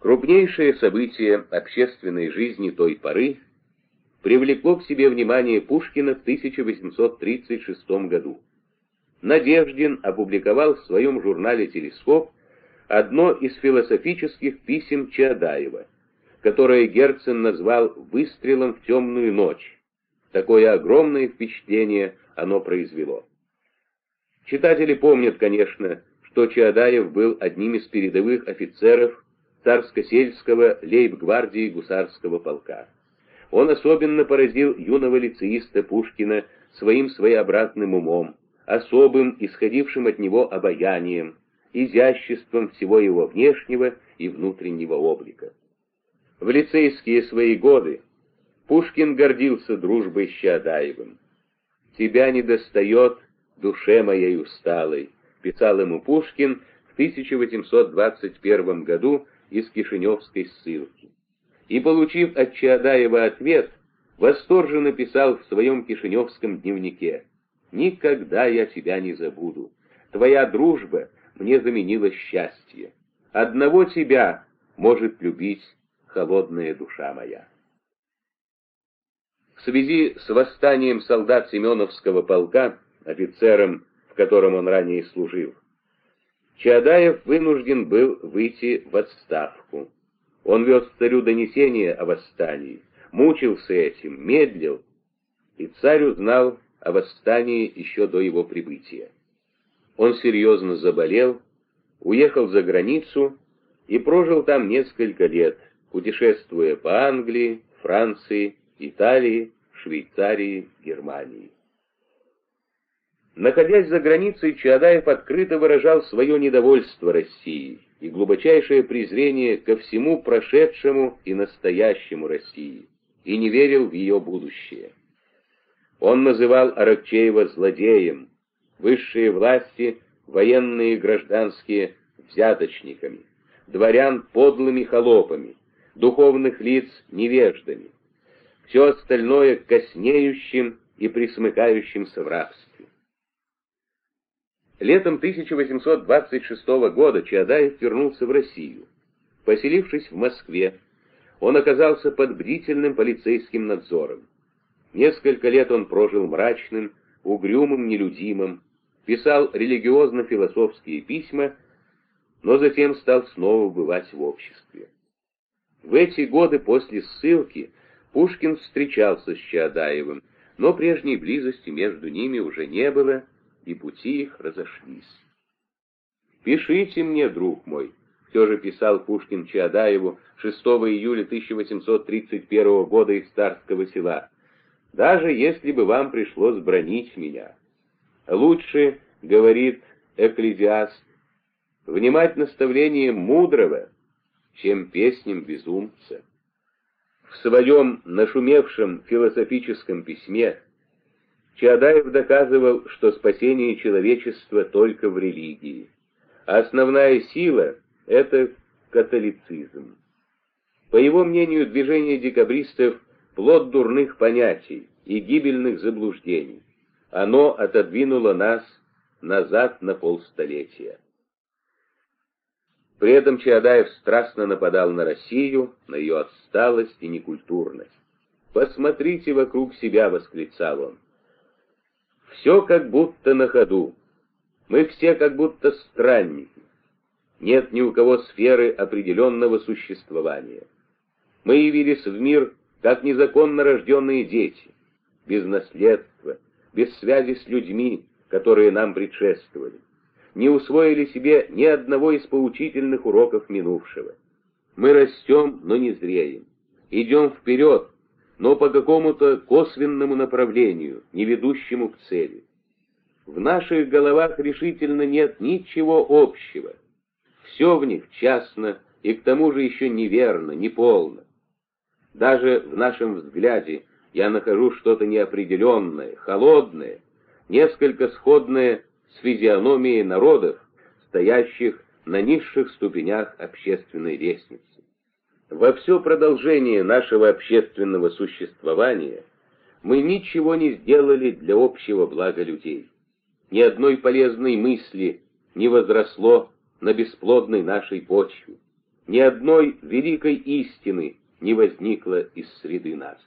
Крупнейшее событие общественной жизни той поры привлекло к себе внимание Пушкина в 1836 году. Надеждин опубликовал в своем журнале «Телескоп» одно из философических писем Чаадаева, которое Герцен назвал «выстрелом в темную ночь». Такое огромное впечатление оно произвело. Читатели помнят, конечно, что Чаадаев был одним из передовых офицеров царско-сельского лейб-гвардии гусарского полка. Он особенно поразил юного лицеиста Пушкина своим своеобразным умом, особым, исходившим от него обаянием, изяществом всего его внешнего и внутреннего облика. В лицейские свои годы Пушкин гордился дружбой с Чадаевым. «Тебя не достает душе моей усталой», писал ему Пушкин в 1821 году из Кишиневской ссылки. И, получив от Чаадаева ответ, восторженно писал в своем кишиневском дневнике «Никогда я тебя не забуду. Твоя дружба мне заменила счастье. Одного тебя может любить холодная душа моя». В связи с восстанием солдат Семеновского полка, офицером, в котором он ранее служил, Чаадаев вынужден был выйти в отставку. Он вез царю донесение о восстании, мучился этим, медлил, и царь узнал о восстании еще до его прибытия. Он серьезно заболел, уехал за границу и прожил там несколько лет, путешествуя по Англии, Франции, Италии, Швейцарии, Германии. Находясь за границей, Чаадаев открыто выражал свое недовольство Россией и глубочайшее презрение ко всему прошедшему и настоящему России, и не верил в ее будущее. Он называл Аракчеева злодеем, высшие власти, военные и гражданские, взяточниками, дворян подлыми холопами, духовных лиц невеждами, все остальное коснеющим и присмыкающимся в рабстве. Летом 1826 года Чаадаев вернулся в Россию. Поселившись в Москве, он оказался под бдительным полицейским надзором. Несколько лет он прожил мрачным, угрюмым, нелюдимым, писал религиозно-философские письма, но затем стал снова бывать в обществе. В эти годы после ссылки Пушкин встречался с Чаадаевым, но прежней близости между ними уже не было, и пути их разошлись. «Пишите мне, друг мой», — все же писал Пушкин Чаадаеву 6 июля 1831 года из Старского села, «даже если бы вам пришлось бронить меня. Лучше, — говорит экклезиаст, — внимать наставлениям мудрого, чем песням безумца». В своем нашумевшем философическом письме Чаадаев доказывал, что спасение человечества только в религии. Основная сила — это католицизм. По его мнению, движение декабристов — плод дурных понятий и гибельных заблуждений. Оно отодвинуло нас назад на полстолетия. При этом Чаадаев страстно нападал на Россию, на ее отсталость и некультурность. «Посмотрите вокруг себя», — восклицал он. Все как будто на ходу. Мы все как будто странники. Нет ни у кого сферы определенного существования. Мы явились в мир как незаконно рожденные дети, без наследства, без связи с людьми, которые нам предшествовали. Не усвоили себе ни одного из поучительных уроков минувшего. Мы растем, но не зреем. Идем вперед, но по какому-то косвенному направлению, не ведущему к цели. В наших головах решительно нет ничего общего. Все в них частно и к тому же еще неверно, неполно. Даже в нашем взгляде я нахожу что-то неопределенное, холодное, несколько сходное с физиономией народов, стоящих на низших ступенях общественной лестницы. Во все продолжение нашего общественного существования мы ничего не сделали для общего блага людей. Ни одной полезной мысли не возросло на бесплодной нашей почве. ни одной великой истины не возникло из среды нас.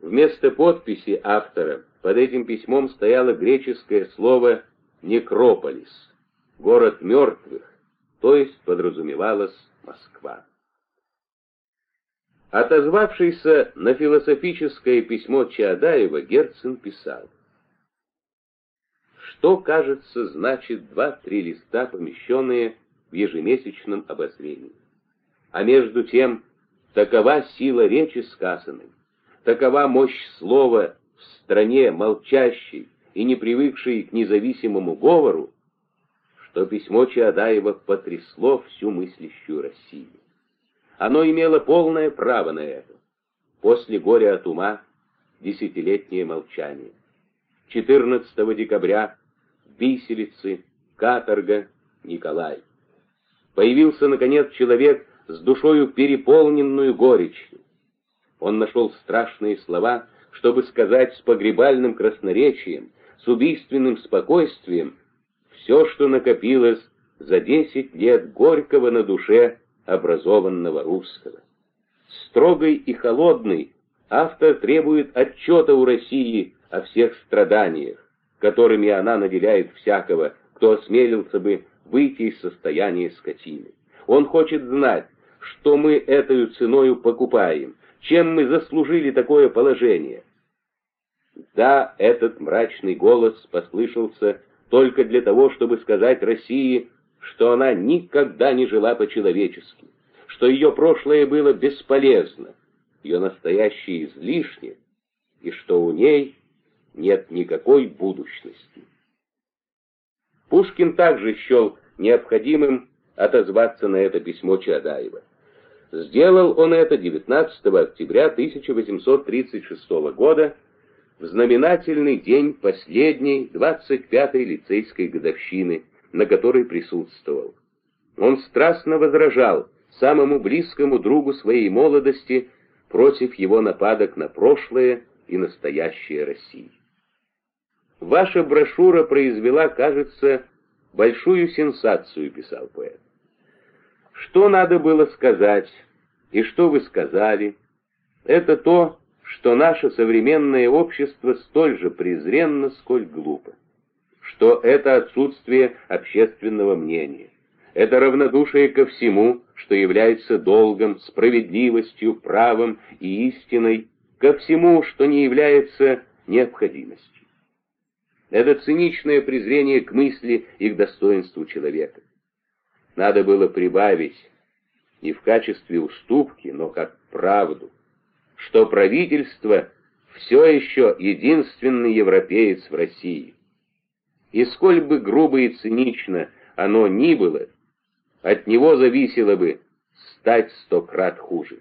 Вместо подписи автора под этим письмом стояло греческое слово «некрополис», город мертвых, то есть подразумевалась Москва. Отозвавшийся на философическое письмо Чаадаева, Герцен писал, что, кажется, значит два-три листа, помещенные в ежемесячном обозрении. А между тем, такова сила речи сказанной, такова мощь слова в стране молчащей и не привыкшей к независимому говору, что письмо Чаадаева потрясло всю мыслящую Россию. Оно имело полное право на это. После горя от ума десятилетнее молчание. 14 декабря виселицы, каторга, Николай. Появился, наконец, человек с душою переполненную горечью. Он нашел страшные слова, чтобы сказать с погребальным красноречием, с убийственным спокойствием все, что накопилось за десять лет горького на душе образованного русского. Строгой и холодный автор требует отчета у России о всех страданиях, которыми она наделяет всякого, кто осмелился бы выйти из состояния скотины. Он хочет знать, что мы этой ценою покупаем, чем мы заслужили такое положение. Да, этот мрачный голос послышался только для того, чтобы сказать России, что она никогда не жила по-человечески, что ее прошлое было бесполезно, ее настоящее излишне, и что у ней нет никакой будущности. Пушкин также счел необходимым отозваться на это письмо Чадаева. Сделал он это 19 октября 1836 года, в знаменательный день последней 25-й лицейской годовщины, на которой присутствовал. Он страстно возражал самому близкому другу своей молодости против его нападок на прошлое и настоящее России. Ваша брошюра произвела, кажется, большую сенсацию, писал поэт. Что надо было сказать, и что вы сказали, это то, что наше современное общество столь же презренно, сколь глупо, что это отсутствие общественного мнения, это равнодушие ко всему, что является долгом, справедливостью, правом и истиной, ко всему, что не является необходимостью. Это циничное презрение к мысли и к достоинству человека. Надо было прибавить не в качестве уступки, но как правду, что правительство все еще единственный европеец в России. И сколь бы грубо и цинично оно ни было, от него зависело бы стать сто крат хуже.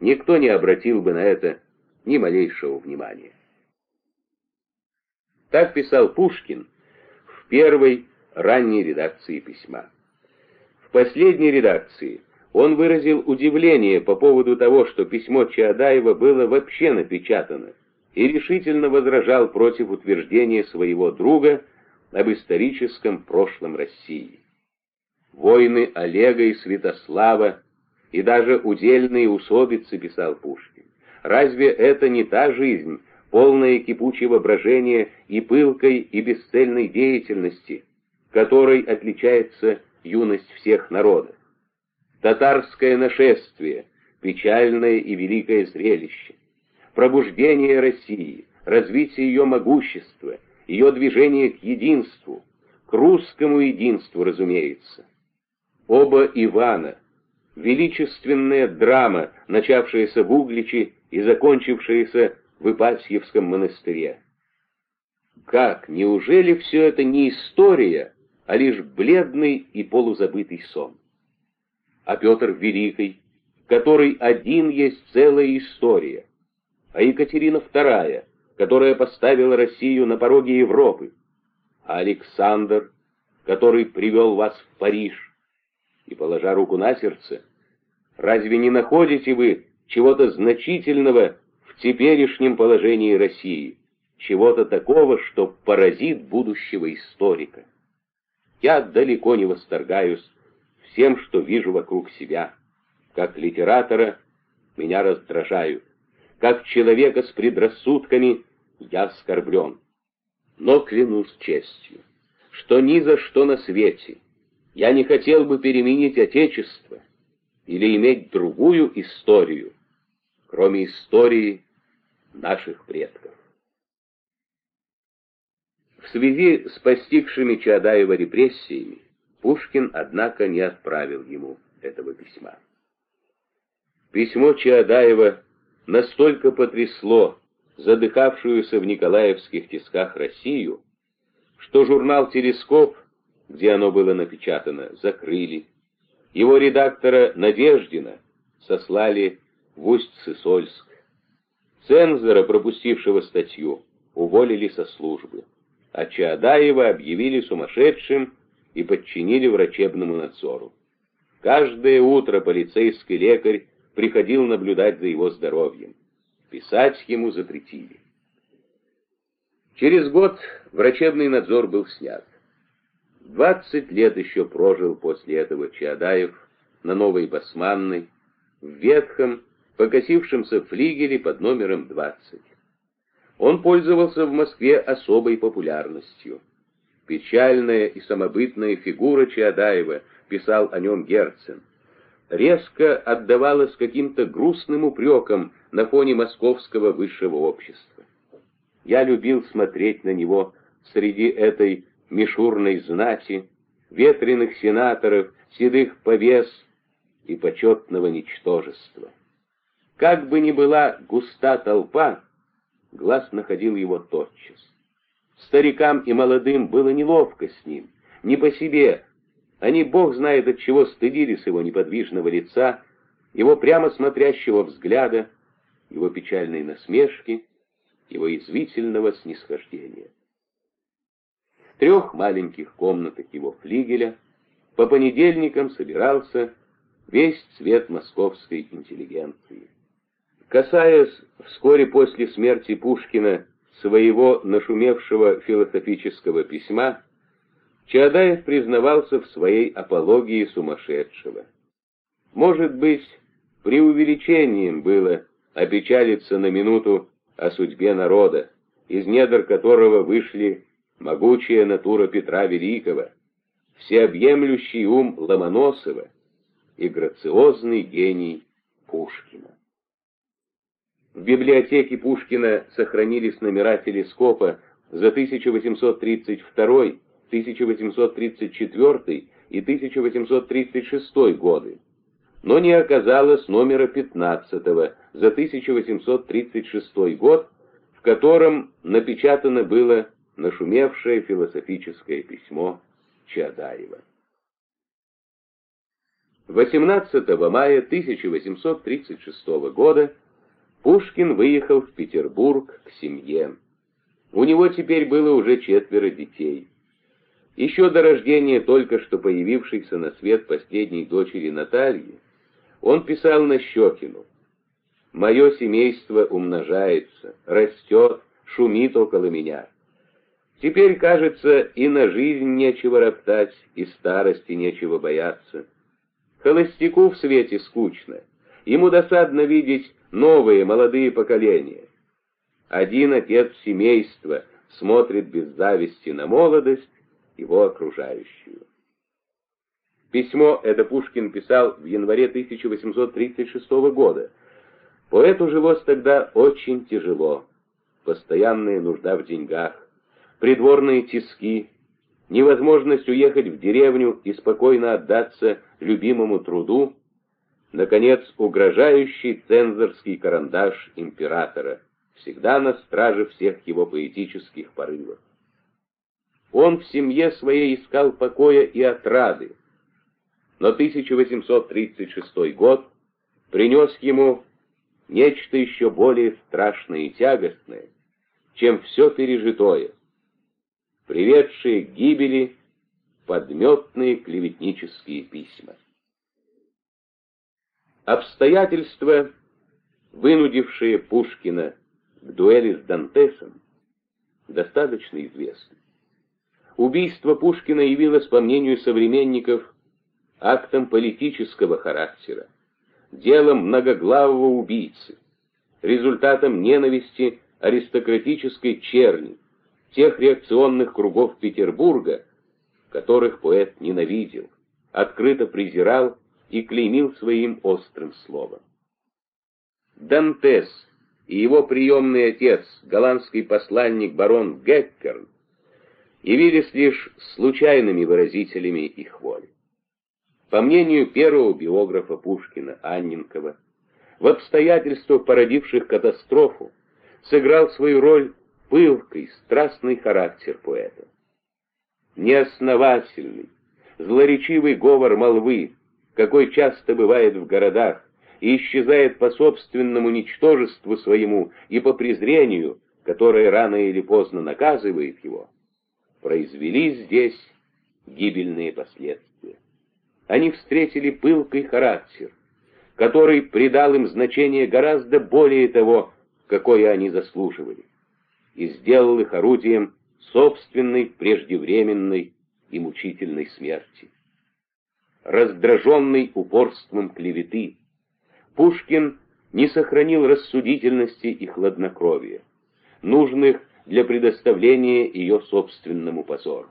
Никто не обратил бы на это ни малейшего внимания. Так писал Пушкин в первой ранней редакции письма. В последней редакции он выразил удивление по поводу того, что письмо Чаадаева было вообще напечатано, и решительно возражал против утверждения своего друга об историческом прошлом России. Войны Олега и Святослава и даже удельные усобицы, писал Пушкин. Разве это не та жизнь, полное кипучего брожения и пылкой и бесцельной деятельности, которой отличается юность всех народов. Татарское нашествие, печальное и великое зрелище, пробуждение России, развитие ее могущества, ее движение к единству, к русскому единству, разумеется. Оба Ивана, величественная драма, начавшаяся в Угличе и закончившаяся в Ипатьевском монастыре. Как, неужели все это не история, а лишь бледный и полузабытый сон? А Петр Великий, который один есть целая история, а Екатерина II, которая поставила Россию на пороге Европы, а Александр, который привел вас в Париж, и, положа руку на сердце, разве не находите вы чего-то значительного теперешнем положении России, чего-то такого, что поразит будущего историка. Я далеко не восторгаюсь всем, что вижу вокруг себя. Как литератора меня раздражают. Как человека с предрассудками я оскорблен. Но клянусь честью, что ни за что на свете я не хотел бы переменить Отечество или иметь другую историю, кроме истории наших предков. В связи с постигшими Чаадаева репрессиями Пушкин, однако, не отправил ему этого письма. Письмо Чаадаева настолько потрясло задыхавшуюся в николаевских тисках Россию, что журнал «Телескоп», где оно было напечатано, закрыли. Его редактора Надеждина сослали в Усть-Сысольск. Цензора, пропустившего статью, уволили со службы а Чаадаева объявили сумасшедшим и подчинили врачебному надзору. Каждое утро полицейский лекарь приходил наблюдать за его здоровьем. Писать ему запретили. Через год врачебный надзор был снят. Двадцать лет еще прожил после этого Чаадаев на Новой Басманной, в ветхом, покосившемся флигеле под номером двадцать. Он пользовался в Москве особой популярностью. Печальная и самобытная фигура Чаадаева, писал о нем Герцен, резко отдавалась каким-то грустным упреком на фоне московского высшего общества. Я любил смотреть на него среди этой мишурной знати, ветреных сенаторов, седых повес и почетного ничтожества. Как бы ни была густа толпа, глаз находил его тотчас. Старикам и молодым было неловко с ним, не по себе. Они, бог знает от чего, стыдились его неподвижного лица, его прямо смотрящего взгляда, его печальной насмешки, его извительного снисхождения. В трех маленьких комнатах его флигеля по понедельникам собирался весь цвет московской интеллигенции. Касаясь вскоре после смерти Пушкина своего нашумевшего философического письма, Чаадаев признавался в своей апологии сумасшедшего. Может быть, преувеличением было опечалиться на минуту о судьбе народа, из недр которого вышли могучая натура Петра Великого, всеобъемлющий ум Ломоносова и грациозный гений Пушкина. В библиотеке Пушкина сохранились номера телескопа за 1832, 1834 и 1836 годы, но не оказалось номера 15 за 1836 год, в котором напечатано было нашумевшее философическое письмо Чадаева. 18 мая 1836 года Пушкин выехал в Петербург к семье. У него теперь было уже четверо детей. Еще до рождения только что появившейся на свет последней дочери Натальи, он писал на Щекину. «Мое семейство умножается, растет, шумит около меня. Теперь, кажется, и на жизнь нечего роптать, и старости нечего бояться. Холостяку в свете скучно, ему досадно видеть новые молодые поколения. Один отец семейства смотрит без зависти на молодость, его окружающую. Письмо это Пушкин писал в январе 1836 года. Поэту жилось тогда очень тяжело. Постоянная нужда в деньгах, придворные тиски, невозможность уехать в деревню и спокойно отдаться любимому труду — Наконец, угрожающий цензорский карандаш императора, всегда на страже всех его поэтических порывов. Он в семье своей искал покоя и отрады, но 1836 год принес ему нечто еще более страшное и тягостное, чем все пережитое, приведшие к гибели подметные клеветнические письма. Обстоятельства, вынудившие Пушкина к дуэли с Дантесом, достаточно известны. Убийство Пушкина явилось, по мнению современников, актом политического характера, делом многоглавого убийцы, результатом ненависти аристократической черни, тех реакционных кругов Петербурга, которых поэт ненавидел, открыто презирал и клеймил своим острым словом. Дантес и его приемный отец, голландский посланник барон Геккерн, явились лишь случайными выразителями их воли. По мнению первого биографа Пушкина, Анненкова, в обстоятельствах, породивших катастрофу, сыграл свою роль пылкий, страстный характер поэта. Неосновательный, злоречивый говор молвы, какой часто бывает в городах, и исчезает по собственному ничтожеству своему и по презрению, которое рано или поздно наказывает его, произвели здесь гибельные последствия. Они встретили пылкий характер, который придал им значение гораздо более того, какое они заслуживали, и сделал их орудием собственной преждевременной и мучительной смерти. Раздраженный упорством клеветы, Пушкин не сохранил рассудительности и хладнокровия, нужных для предоставления ее собственному позору.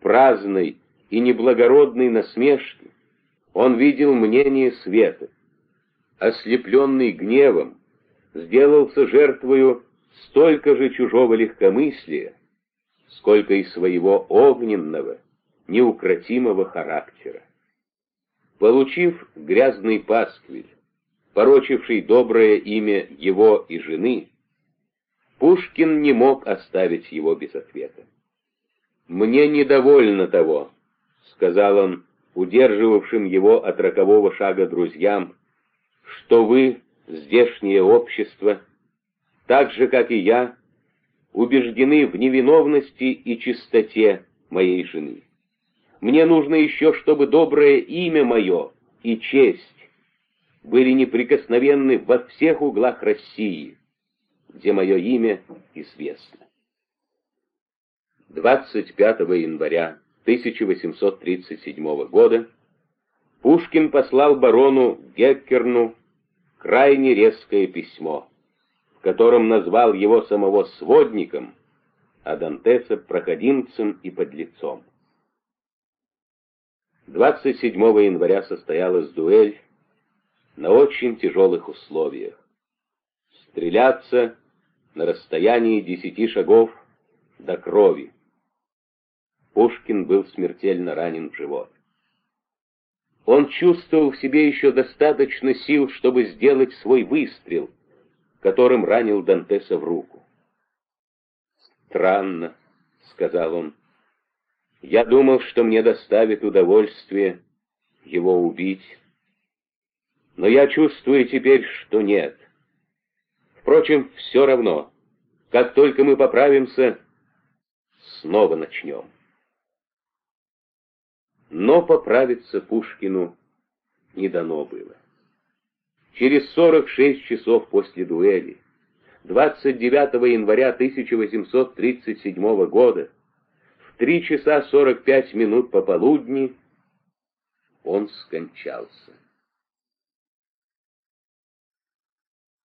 Праздной и неблагородной насмешке он видел мнение света, ослепленный гневом, сделался жертвою столько же чужого легкомыслия, сколько и своего огненного, неукротимого характера. Получив грязный пасквиль, порочивший доброе имя его и жены, Пушкин не мог оставить его без ответа. «Мне недовольно того», — сказал он удерживавшим его от рокового шага друзьям, «что вы, здешнее общество, так же, как и я, убеждены в невиновности и чистоте моей жены. Мне нужно еще, чтобы доброе имя мое и честь были неприкосновенны во всех углах России, где мое имя известно. 25 января 1837 года Пушкин послал барону Геккерну крайне резкое письмо, в котором назвал его самого сводником, а Дантеса проходимцем и подлецом. 27 января состоялась дуэль на очень тяжелых условиях. Стреляться на расстоянии десяти шагов до крови. Пушкин был смертельно ранен в живот. Он чувствовал в себе еще достаточно сил, чтобы сделать свой выстрел, которым ранил Дантеса в руку. «Странно», — сказал он, — «я думал, что мне доставит удовольствие его убить, но я чувствую теперь, что нет. Впрочем, все равно, как только мы поправимся, снова начнем». Но поправиться Пушкину не дано было. Через 46 часов после дуэли, 29 января 1837 года, 3 часа 45 минут пополудни, он скончался.